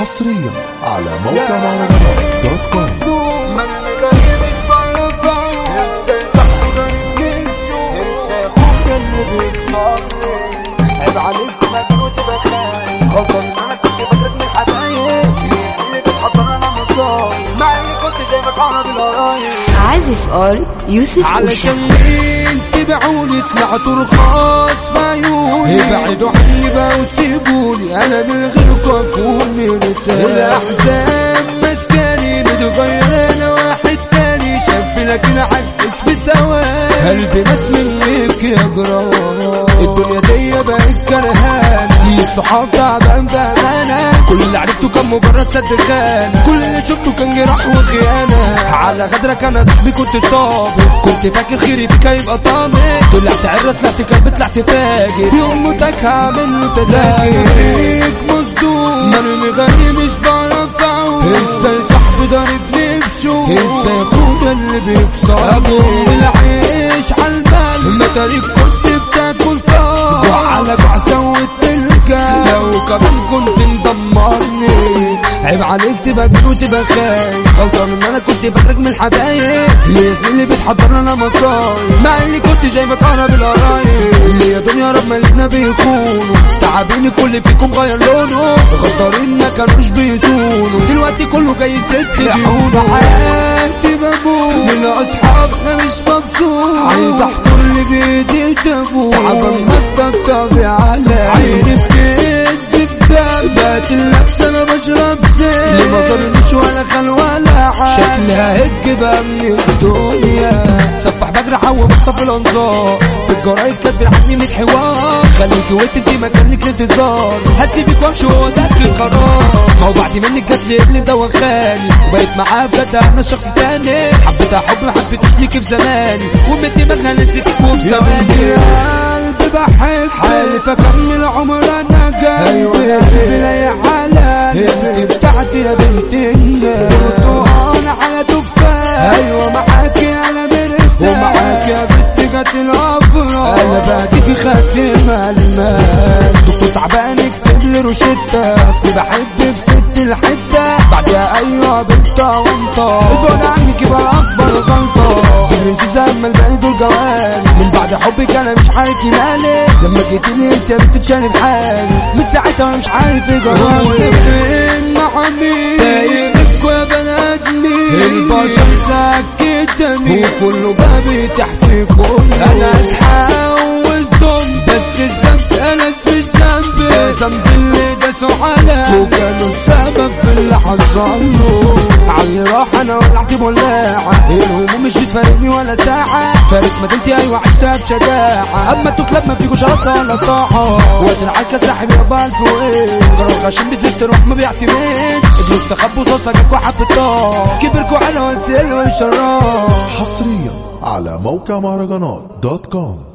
حصريا على موقع مهرجانات دوت كوم. عيب عليك غلطان أنا كنت من اللي بتحضر أنا مع اني كنت عرض القرايب عازف آر يوسف علشان تبعوني طلعت رخاص عيوني ابعدوا عني بقى وسيبوني أنا من غيركم اكون مرتاح الاحزان مسكاني متغير أنا واحد تاني. شاب لكن عكس في ثواني قلبي مات منك يا جرام الدنيا دي بقت كرهان. الصحاب تعبان بأمانة. مجرد سد خان كل اللي شفته كان جراح وخيانة. على غدرك أنا صاحبي كنت صابر. كنت فاكر خيري فيك هيبقى طامر. طلعت عرة طلعت كلب طلعت فاجر. يوم موتك هعمل له تذاكر فيك مصدوم مرمي غني مش بعرف اعوم إزاي صاحبي ضاربني بشوق إزاي اخويا اللي بيكسر. ابو العيش عالبال ما تاريخ كنت بتاكل جوع على جوع سوت الكام لو كمان كنت عيب عليك تبقى كبير وتبقى خايف. غلطان ان أنا كنت بخرج من الحبايب. اللي زميلي بتحضر لنا مصايب مع إني كنت جايبك اقرب القرايب. اللي يا دنيا رب مالتنا بيخونوا تعبين كل فيكم غير لونه. غدارين ما كانوش بيسونوا دلوقتي كله جاي يسد بيحونوا حياتي بموت من اصحابنا مش مبسوط. عايز احضر اللي بايدي تابوت تعبان ما على عيني بتنزف دم بقت اللبسه بقى من الدنيا. سفح حوم في الانظار في الجرايد كاتب عني 100 حوار خليكي وانت انت مكانك انتظار. هسيبك وامشي وهو ده القرار. ما هو بعد منك جات لي ابن دوخاني وبقيت معاه بجد أنا شخص تاني. حبيتها حب ما حبيتوش ليكي في زماني ومن دماغها نسيتك وفي زماني قلبي بحب حالف اكمل عمر أنا جاي بلاقي حالة انت بتاعتي يا بنت أنا باجيكي خاتم المال دكتور تعبان اكتب لي روشتة. اصلي بحب في ست الحتة بعدها أيوه بنت وانت البعد عنك يبقى أكبر غلطة برنسيسة اما الباقي دول جوال من بعد حبك أنا مش عارف مالي لما جيتيلي أنت بتتشالي بحالي من ساعتها أنا مش عارف إيه جرالي فين مع مين تايبك يا بني البشر دمي وكله بقى بيتح في كل حصل له راح أنا ولعت بولاعة الهموم مش بتفارقني ولا ساعة. فارق مدينتي أيوه عشتها بشجاعة. أما كلاب ما فيكوش رصة ولا طاعة. وقت العركة ساحب يابا الف وايه جرى غشيم بست روح ما بيعتمدش ابنوا استخبوا صوصة جابكوا حب الطاق كبركوا على وسيل والشراق حصريا على موقع مهرجانات دوت كوم.